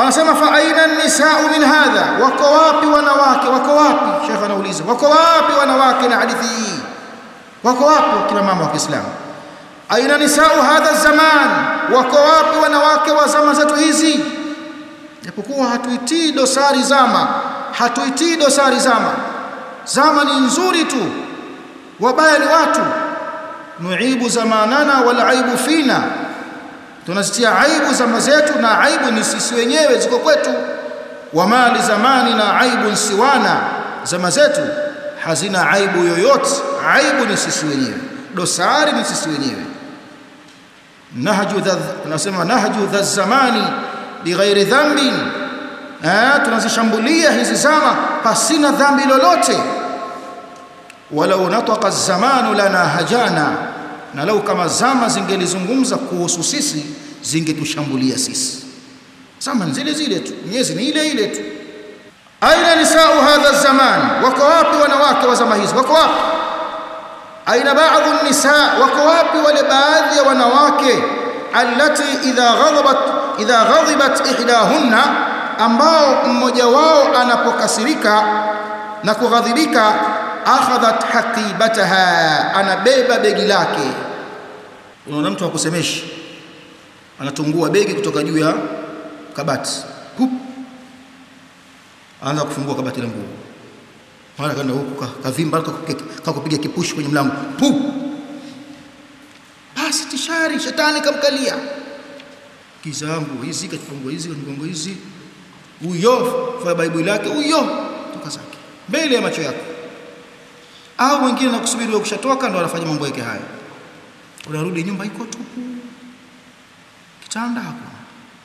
anasema fa aina nisau min hadha? Wako wapi wanawake? Wako wapi? Shekh anauliza. Wako wapi wanawake na hadithi hii? Wako wapi kina mama wa Kiislamu? Aina nisau hadha zaman? Wako wapi wanawake wa zama zetu hizi? Japokuwa hatuitii dosari zama hatuitii dosari zama. Zama ni nzuri tu wabaya ni watu. Nuibu zamanana wal aibu fina tunazitia aibu zama zetu na aibu ni sisi wenyewe ziko kwetu. Wa mali zamani na aibu siwana zama zetu hazina aibu yoyote. Aibu ni sisi wenyewe. Dosari ni sisi wenyewe. Nahju dha tunasema nahju dha zamani bighairi dhambi. Eh tunazishambulia hizi zama pasina dhambi lolote. Walau nataqa zamanu lana hajana na lau kama zama zingelizungumza kuhusu sisi zingetushambulia sisi. Zama zile zile tu miezi ni ile ile tu. Aina nisau hadha zaman? Wako wapi wanawake wa zama hizi? Wako wapi? Aina baadhi nisa? Wako wapi wale baadhi ya wanawake? Allati idha ghadabat idha ghadibat ihdahunna ambao mmoja wao anapokasirika na kughadhibika akhadhat haqibataha anabeba begi lake. Unaona mtu akusemeshi anatungua begi kutoka juu ya kabati. Anaanza kufungua kabati la nguo. Mara kaenda huku kavimba kakupiga kipushi kwenye mlango. Pu basi tishari shetani kamkalia. Kizangu hizi kachukua hizi kachukua hizi. Huyo fa bible lake huyo toka zake. Mbele ya macho yako au wengine nakusubiri wewe kushatoka ndo anafanya mambo yake haya unarudi nyumba iko tupu. Kitanda hakuna.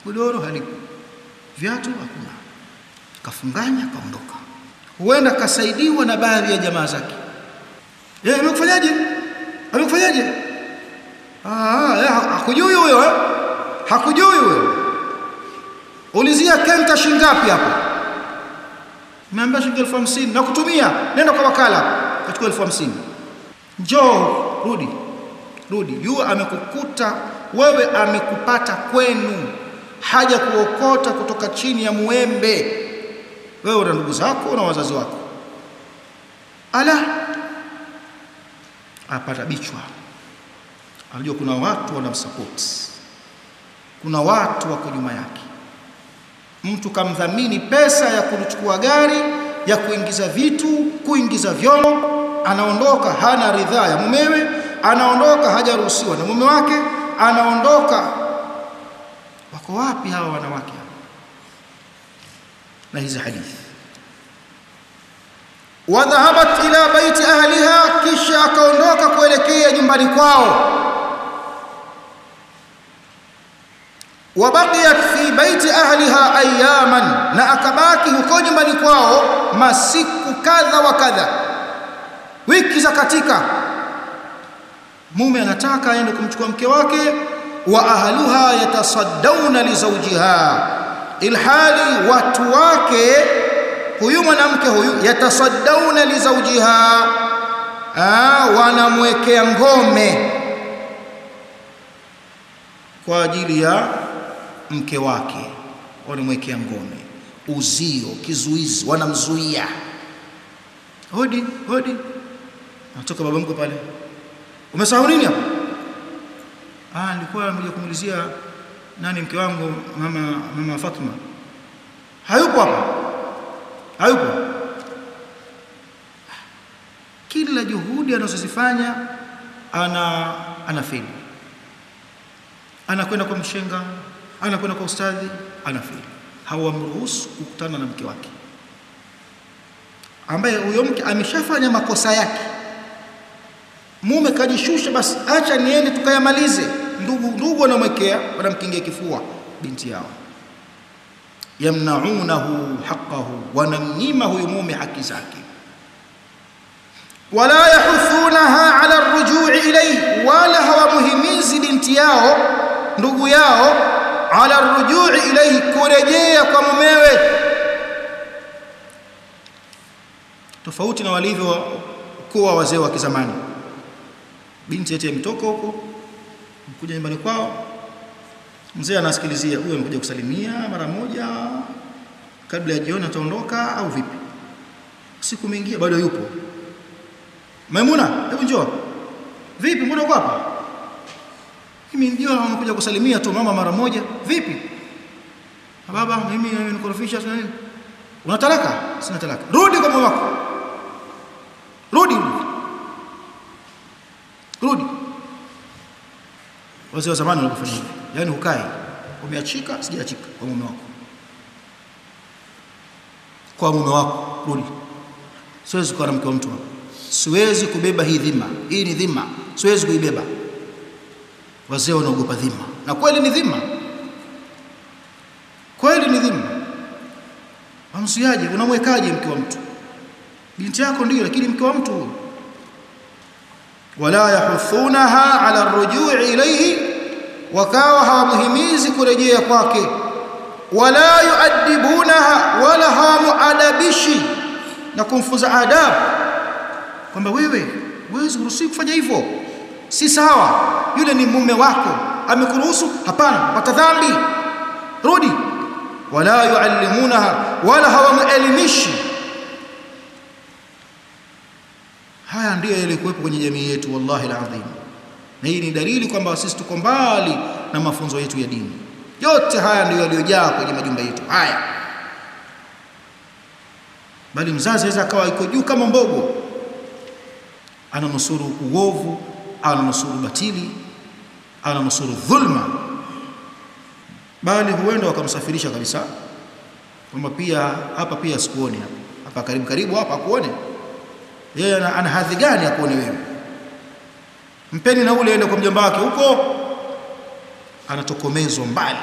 Godoro halipo. Viatu hakuna. Kafunganya kaondoka. Huenda kasaidiwa na baadhi ya jamaa zake. Yeye amekufanyaje? Amekufanyaje? Ah hakujui huyo eh? Hakujui huyo. Ulizia kenta shingapi hapo nimeambia shilingi elfu hamsini. Na kutumia nenda kwa wakala kachukua elfu hamsini. Njoo rudi rudi. Yu amekukuta wewe amekupata kwenu. Haja kuokota kutoka chini ya muembe wewe na ndugu zako na wazazi wako? Ala apata bichwa. Anajua kuna watu wanamsupport. Kuna watu wako nyuma yake. Mtu kamdhamini pesa ya kuchukua gari ya kuingiza vitu kuingiza vyombo anaondoka hana ridhaa ya mumewe anaondoka hajaruhusiwa na mume wake anaondoka. Wako wapi hawa wanawake na hizi hadithi. Wadhahabat ila baiti ahliha kisha akaondoka kuelekea nyumbani kwao. Wabaqiyat fi baiti ahliha ayaman na akabaki huko nyumbani kwao masiku kadha wa kadha wiki za katika. Mume anataka aende kumchukua mke wake wa ahluha yatasaddawna li zawjiha. Ilhali watu wake huyu mwanamke huyu yatasaddawna li zawjiha. Wanamwekea ngome. Kwa ajili ya mke wake wanamwekea ngome. Uzio kizuizi wanamzuia. Hodi hodi anatoka baba mkwe pale. Umesahau nini hapo ah nilikuwa nimekuja kumulizia nani mke wangu mama mama Fatma hayupo hapa. Hayupo. Kila juhudi anazozifanya ana anafeli anakwenda kwa mshenga anakwenda kwa ustadhi anafeli hawamruhusu kukutana na mke wake. Ambaye huyo mke ameshafanya makosa yake mume kajishusha basi acha niende tukayamalize. Ndugu ndugu wanamwekea wanamkingia kifua binti yao. Yamnaunahu haqqahu wanamnyima huyu mume haki zake. Wala yahuthunaha ala rujui ilayhi wala hawamuhimizi binti yao ndugu yao ala rujui ilayhi kurejea kwa mumewe. Tofauti na walivyo kuwa wazee wa kizamani binti yetu ametoka huko mkuja nyumbani kwao. Mzee anasikilizia huyo amekuja kusalimia mara moja kabla ya jioni ataondoka au vipi? Siku mingia bado yupo. Maimuna hebu njoo. Vipi mbona uko hapa? Mimi ndio nimekuja kusalimia tu mama mara moja. Vipi? Baba mimi nikorofisha sana nini? Una sina talaka. Rudi kwa mume wako rudi rudi wazee wa zamani walifanya hivi yani hukai umeachika sijaachika kwa mume wako. Kwa mume wako rudi. Siwezi kuwa na mke wa mtu wako siwezi kubeba hii dhima. Hii ni dhima. Siwezi kuibeba. Wazee wanaogopa dhima. Na kweli ni dhima. Kweli ni dhima. Amsiaje unamwekaje mke wa mtu? Binti yako ndio lakini mke wa mtu wala yahuthunaha ala rujui ilayhi wakawa hawamhimizi kurejea kwake. Wala yuadibunaha wala hawamuadabishi na kumfunza adabu kwamba wewe huwezi kuruhusiwa kufanya hivyo. Si sawa. Yule ni mume wako. Amekuruhusu? Hapana. Pata dhambi. Rudi. Wala yuallimunaha wala hawamuelimishi. Haya ndiyo yalikuwepo kwenye jamii yetu wallahi alazim na hii ni dalili kwamba sisi tuko mbali na mafunzo yetu ya dini. Yote haya ndio yaliyojaa kwenye majumba yetu. Haya. Bali mzazi aweza akawa iko juu kama mbogo. Ananusuru uovu ananusuru batili ananusuru dhulma. Bali huenda wakamsafirisha kabisa. Kwamba pia hapa pia sikuone hapa. Hapa karibu karibu hapa akuone yeye ana hadhi gani akuone wewe mpeni na ule ende kwa mjomba wake huko. Anatokomezwa mbali.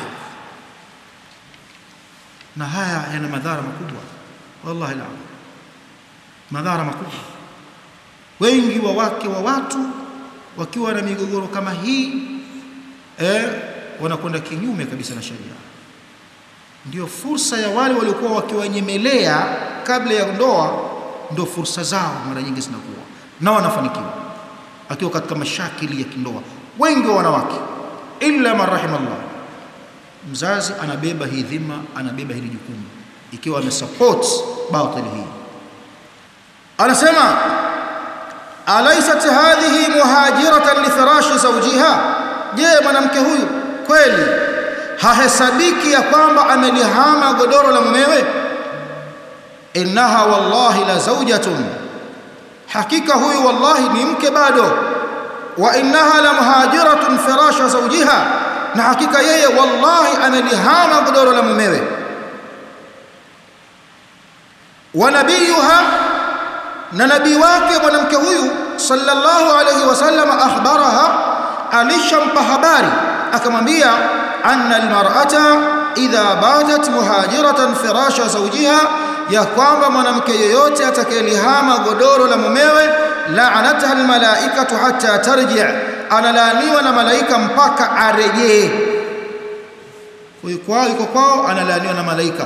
Na haya yana madhara makubwa. Wallahi la. Madhara makubwa. Wengi wa wake wa watu wakiwa na migogoro kama hii eh, wanakwenda kinyume kabisa na sheria. Ndio fursa ya wale waliokuwa wakiwanyemelea kabla ya ndoa ndio fursa zao mara nyingi zinakuwa. Na wanafanikiwa akiwa katika mashakili ya kindoa wengi wa wanawake illa man mzazi anabeba hii dhima anabeba hili jukumu ikiwa amesupport batil hii. Anasema alaysat hadhihi muhajiratan li firashi zawjiha? Je mwanamke huyu kweli hahesabiki ya kwamba amelihama godoro la mumewe? Innaha wallahi la zawjatun hakika huyu wallahi ni mke bado. Wa innaha la muhajiratun firasha zawjiha. Na hakika yeye wallahi analihama godoro la mumewe. Wa nabiyuha na nabii wake mwanamke huyu sallallahu alayhi wasallam akhbaraha alishampa habari. Akamwambia anna almar'ata idha batat muhajiratan firasha zawjiha ya kwamba mwanamke yeyote atakayelihama godoro la mumewe la'anataha almalaikatu hatta tarji' analaaniwa na malaika mpaka arejee huyu kwao yuko kwao analaaniwa na malaika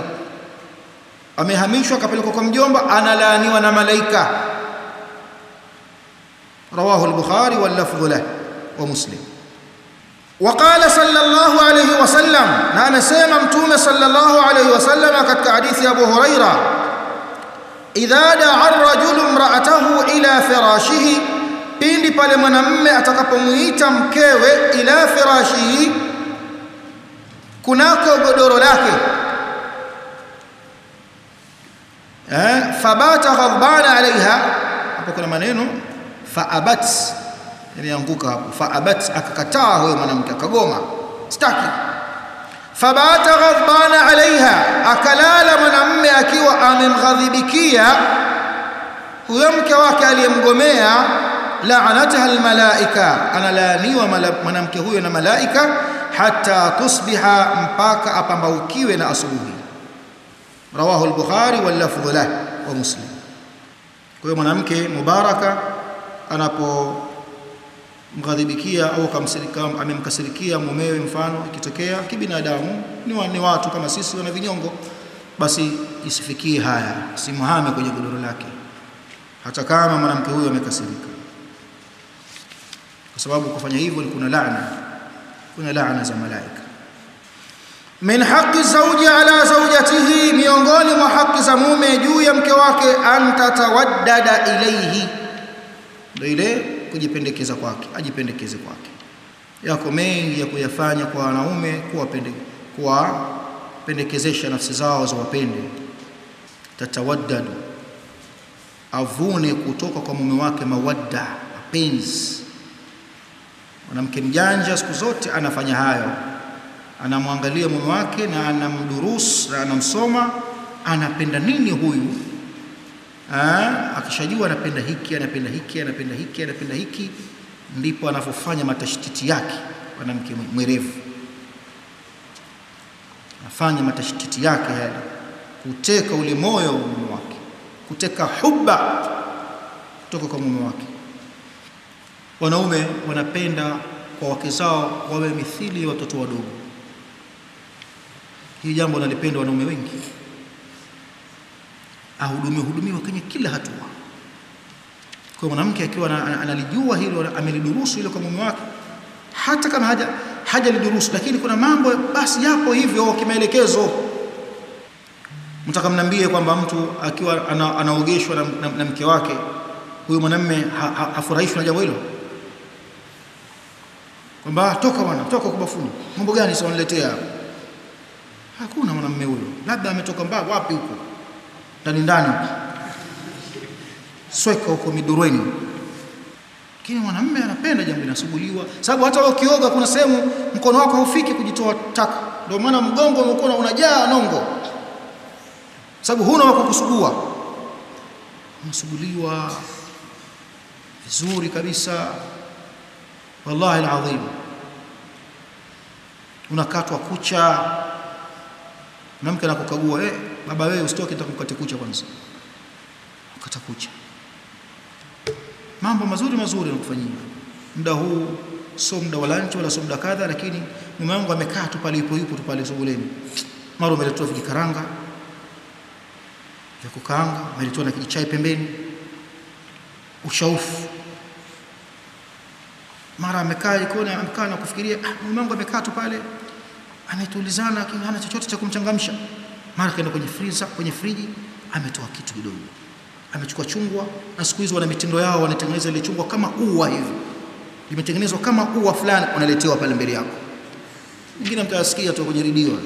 amehamishwa akapelekwa kwa mjomba analaaniwa na malaika رواه البخاري واللفظ له ومسلم وقال صلى الله عليه وسلم انا سيما متومه صلى الله عليه وسلم كتك حديث ابو هريره اذا دعا الرجل امراته إلى فراشه pindi pale mwanamme atakapomuita mkewe ila firashihi kunako godoro lake eh fabata ghadbana alaiha hapo kuna maneno faabat ilianguka hapo faabat akakataa huyo mwanamke akagoma sitaki فبات غضبان عليها. أكلال من أمي أكي وأمم غضبكي ويمك واك أليمقمي لعنتها الملائكة. أنا لاني ومن أمكي هو ملائكة. حتى تصبح مباك أبموكي ونا أصبوهي رواه البخاري واللفظ له ومسلم. كوي من أمكي مباركة. أنا بو anapomghadhibikia au amemkasirikia mumewe mfano ikitokea kibinadamu ni, ni watu kama sisi wana vinyongo. Basi isifikie haya simhame kwenye godoro lake. Hata kama mwanamke huyo amekasirika. Kwa sababu kufanya hivyo ni kuna laana. Kuna laana za malaika. Min haqi zawji ala zawjatihi miongoni mwa haki za mume juu ya mke wake antatawaddada ilayhi. Ndio ile kujipendekeza kwake ajipendekeze kwake. Yako mengi ya kuyafanya kwa wanaume kuwapende kuwapendekezesha nafsi zao za wapende. Tatawaddadu. Avune kutoka kwa mume wake mawadda mapenzi. Mwanamke mjanja siku zote anafanya hayo. Anamwangalia mume wake na anamdurus na anamsoma anapenda nini huyu akishajua anapenda hiki anapenda hiki anapenda hiki anapenda hiki ndipo anavyofanya matashtiti yake mwanamke mwerevu. Afanye matashtiti yake haya, kuteka ule moyo wa mume wake kuteka huba kutoka kwa mume wake. Wanaume wanapenda kwa wake zao wawe mithili ya watoto wadogo. Hii jambo nalipenda wanaume wengi ahudumiwe hudumiwe kwenye kila hatua. Kwa mwanamke akiwa analijua hilo amelidurusu hilo kwa mume wake hata kama haja hajalidurusu lakini kuna mambo basi yapo hivyo kimaelekezo. Mtaka mnambie kwamba mtu akiwa anaogeshwa na, na, na mke wake huyo mwanamme hafurahishwi ha, ha, na jambo hilo? Kwamba toka bwana toka kubafuni mambo gani sasa unaletea hakuna mwanamme huyo labda ametoka mbaa wapi huko ndani ndani. Sweka huko midurweni. Lakini mwanamume anapenda jambo linasuguliwa sababu hata wewe ukioga kuna sehemu mkono wako haufiki kujitoa taka. Ndio maana mgongo umekuwa unajaa nongo. Sababu huna wa kukusugua. Unasuguliwa vizuri kabisa. Wallahi alazim. Unakatwa kucha mwanamke anakukagua eh baba wewe usitoke nitakukata kucha kwanza. Ukata kucha. Mambo mazuri mazuri anakufanyia muda huu sio muda wa lunch wala sio muda kadha lakini mume wangu amekaa tu pale yupo yupo tu pale sebuleni. Mara umeletoa vijikaranga vya kukaanga umeletoa na kichai pembeni. Ushaufu mara amekaa jikoni amekaa na kufikiria ah mume wangu amekaa tu pale ametulizana hana chochote cha kumchangamsha. Mara kaenda kwenye freezer kwenye friji ametoa kitu kidogo. Amechukua chungwa na siku hizo wana mitindo yao wanatengeneza ile chungwa kama ua hivi. Limetengenezwa kama ua fulani unaletewa pale mbele yako. Nyingine mtasikia tu kwenye redio.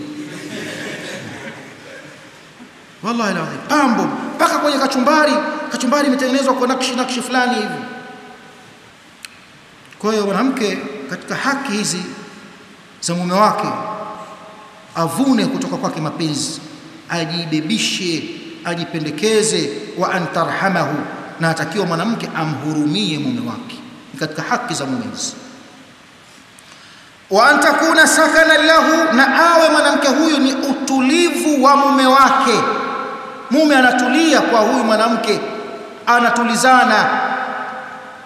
Wallahi la pambo mpaka kwenye kachumbari. Kachumbari imetengenezwa kwa nakshi nakshi fulani hivi. Kwa hiyo mwanamke katika haki hizi za mume wake avune kutoka kwake mapenzi. Ajibebishe ajipendekeze wa antarhamahu na atakiwa mwanamke amhurumie mume wake. Ni katika haki za hizi wa antakuna sakana lahu na awe mwanamke huyu ni utulivu wa mume wake. Mume anatulia kwa huyu mwanamke anatulizana.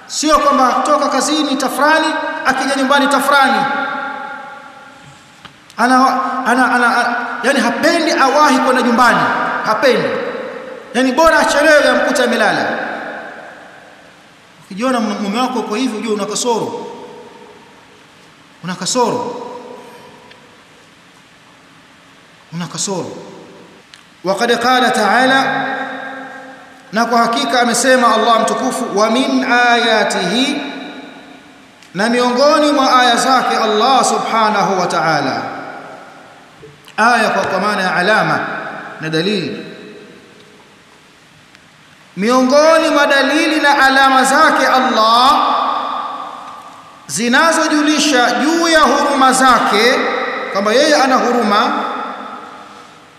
Sio kwamba toka kazini tafrani akija nyumbani tafrani ana, ana, ana, ana yani hapendi awahi kwenda nyumbani. Hapendi. Yani bora achelewe amkuta amelala. Ukijiona mume wako uko hivi unajua una kasoro. Una kasoro. Una kasoro. Waqad qala ta'ala na kwa hakika amesema Allah mtukufu wa min ayatihi na miongoni mwa aya zake Allah subhanahu wa ta'ala aya kwa maana ya alama na dalili. Miongoni mwa dalili na alama zake Allah zinazojulisha juu ya huruma zake kwamba yeye ana huruma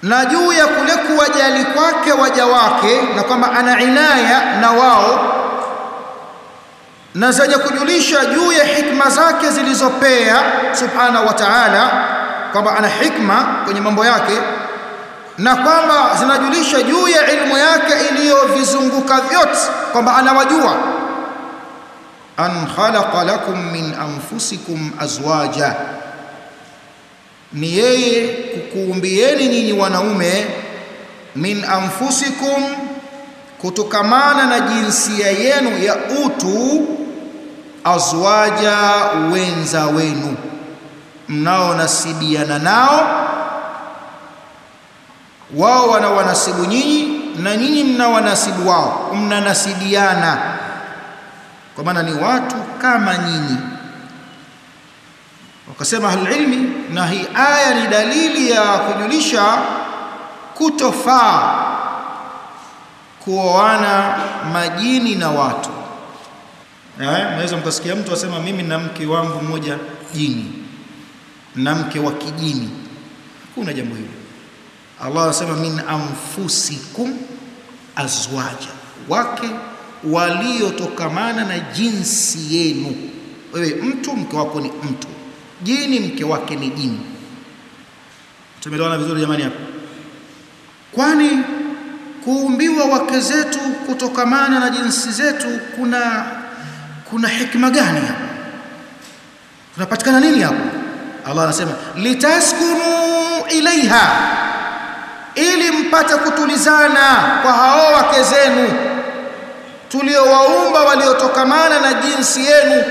na juu ya kule kuwajali kwake waja wake na kwamba ana inaya na wao na zenye kujulisha juu ya hikma zake zilizopea subhanahu wa ta'ala kwamba ana hikma kwenye mambo yake na kwamba zinajulisha juu ya ilmu yake iliyovizunguka vyote kwamba anawajua. An khalaqa lakum min anfusikum azwaja ni yeye kukuumbieni nyinyi wanaume min anfusikum kutokamana na jinsia yenu ya utu azwaja wenza wenu mnaonasibiana nao wao wana wanasibu nyinyi na nyinyi mna wanasibu wao. Mnanasibiana kwa maana ni watu kama nyinyi. Wakasema ahlulilmi na hii aya ni dalili ya kujulisha kutofaa kuoana majini na watu. Naweza mkasikia mtu asema mimi na mke wangu mmoja jini na mke wa kijini kuna jambo hilo. Allah anasema min anfusikum azwaja wake waliotokamana na jinsi yenu. Wewe mtu mke wako ni mtu. Jini mke wake ni jini. Tumeelewana vizuri jamani hapa kwani kuumbiwa wake zetu kutokamana na jinsi zetu kuna kuna hikma gani hapa tunapatikana nini hapo Allah anasema litaskunu ilaiha ili mpate kutulizana kwa hao wake zenu tuliowaumba waliotokamana na jinsi yenu.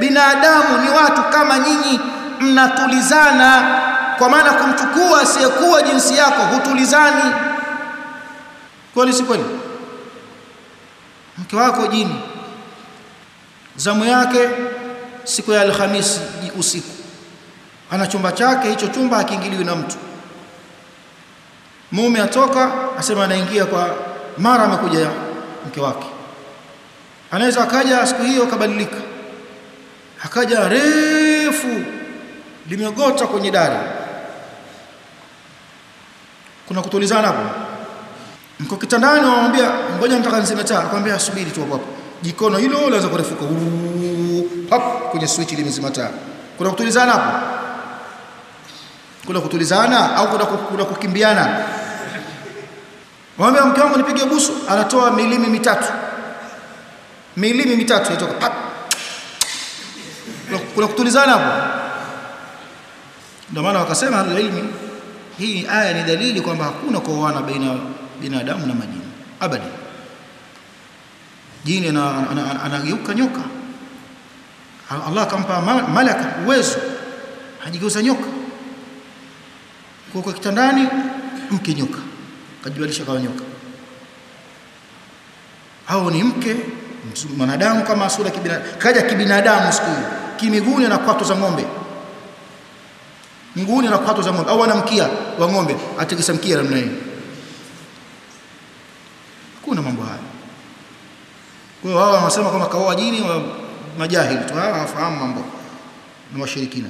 Binadamu ni watu kama nyinyi mnatulizana. Kwa maana kumchukua asiyekuwa jinsi yako hutulizani. Kweli si kweli? Mke wako jini zamu yake siku ya alhamisi usiku ana chumba chake hicho chumba hakiingiliwi na mtu. Mume atoka asema anaingia kwa mara amekuja mke wake. Anaweza akaja siku hiyo kabadilika akaja refu limegota kwenye dari. Kuna kutulizana hapo. Mko kitandani wamwambia ngoja nataka niseme taa akwambia subiri tu hapo jikono hilo laanza kurefuka. Kwenye switch limezima taa. Kuna kutulizana hapo kuna kutulizana au kuna, kuna kukimbiana. Mwambie mke wangu nipige busu anatoa milimi mitatu. Milimi mitatu inatoka pat. Kuna kutulizana hapo. Ndio maana wakasema ilmi hii aya ni dalili kwamba hakuna kuoana baina binadamu na majini. Abadi. Jini anageuka nyoka. Allah akampa malaka uwezo. Hajigeuza nyoka kwa kwa kitandani mke nyoka. Kajibalisha kama nyoka. Hao ni mke mwanadamu kama sura kibinadamu kaja kibinadamu siku hiyo. Kimiguuni na kwato za ng'ombe. Mguuni na kwato za ng'ombe. Au ana mkia wa ng'ombe. Atikisa mkia namna hiyo hakuna mambo haya kwa hiyo wao wanasema kama kaoa jini wa majahili tu. Hawafahamu mambo. Na washirikina